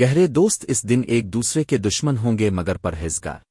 گہرے دوست اس دن ایک دوسرے کے دشمن ہوں گے مگر پرہیزگار۔